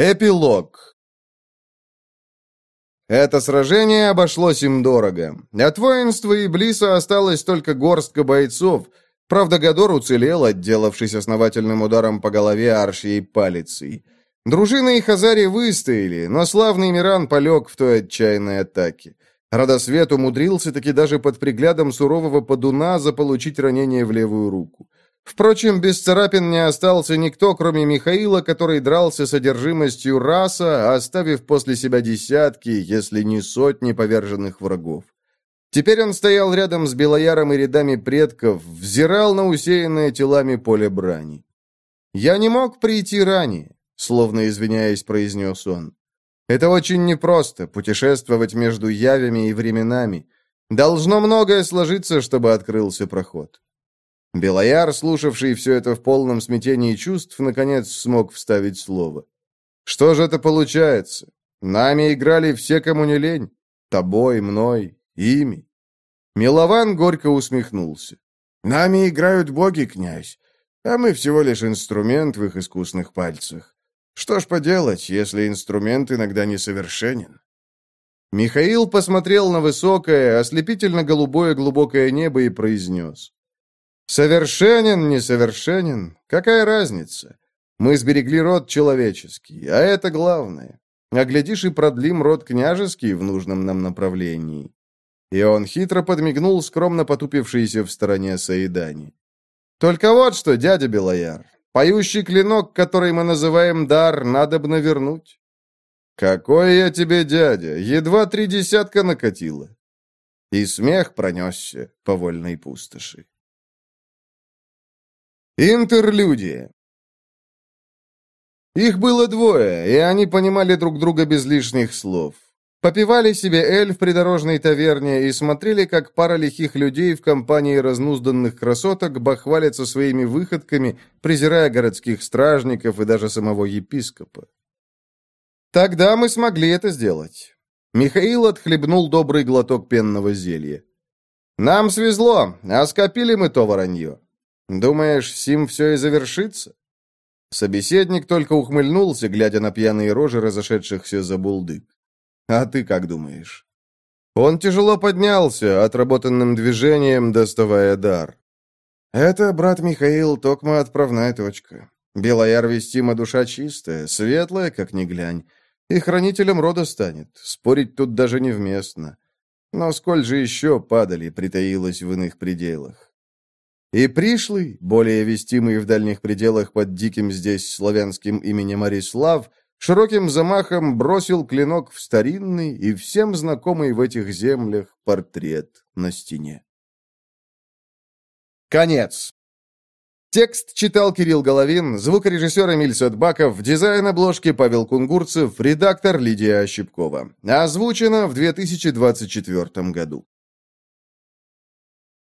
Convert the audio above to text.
Эпилог Это сражение обошлось им дорого. От воинства Иблиса осталась только горстка бойцов. Правда, Гадор уцелел, отделавшись основательным ударом по голове аршией палицей. Дружина и Хазари выстояли, но славный Миран полег в той отчаянной атаке. Радосвет умудрился таки даже под приглядом сурового подуна заполучить ранение в левую руку. Впрочем, без царапин не остался никто, кроме Михаила, который дрался с одержимостью раса, оставив после себя десятки, если не сотни поверженных врагов. Теперь он стоял рядом с Белояром и рядами предков, взирал на усеянное телами поле брани. «Я не мог прийти ранее», — словно извиняясь, произнес он. «Это очень непросто, путешествовать между явями и временами. Должно многое сложиться, чтобы открылся проход». Белояр, слушавший все это в полном смятении чувств, наконец смог вставить слово. «Что же это получается? Нами играли все, кому не лень. Тобой, мной, ими». Милован горько усмехнулся. «Нами играют боги, князь, а мы всего лишь инструмент в их искусных пальцах. Что ж поделать, если инструмент иногда несовершенен?» Михаил посмотрел на высокое, ослепительно-голубое глубокое небо и произнес. Совершенен, несовершенен, какая разница? Мы сберегли род человеческий, а это главное. А глядишь и продлим род княжеский в нужном нам направлении. И он хитро подмигнул скромно потупившийся в стороне Саидани. Только вот что, дядя Белояр, поющий клинок, который мы называем дар, надо бы навернуть. Какой я тебе дядя, едва три десятка накатило. И смех пронесся по вольной пустоши. Интерлюдия. Их было двое, и они понимали друг друга без лишних слов. Попивали себе эль в придорожной таверне и смотрели, как пара лихих людей в компании разнузданных красоток бахвалятся своими выходками, презирая городских стражников и даже самого епископа. Тогда мы смогли это сделать. Михаил отхлебнул добрый глоток пенного зелья. Нам свезло, а скопили мы то воронье. Думаешь, сим все и завершится?» Собеседник только ухмыльнулся, глядя на пьяные рожи разошедшихся за булдык. «А ты как думаешь?» Он тяжело поднялся, отработанным движением доставая дар. «Это, брат Михаил, токма отправная точка. Белояр вестима душа чистая, светлая, как ни глянь, и хранителем рода станет. Спорить тут даже невместно. Но сколь же еще падали притаилась в иных пределах? И пришлый, более вестимый в дальних пределах под диким здесь славянским именем Арислав, широким замахом бросил клинок в старинный и всем знакомый в этих землях портрет на стене. Конец. Текст читал Кирилл Головин, звукорежиссер Эмиль Садбаков, дизайн обложки Павел Кунгурцев, редактор Лидия Ощепкова. Озвучено в 2024 году.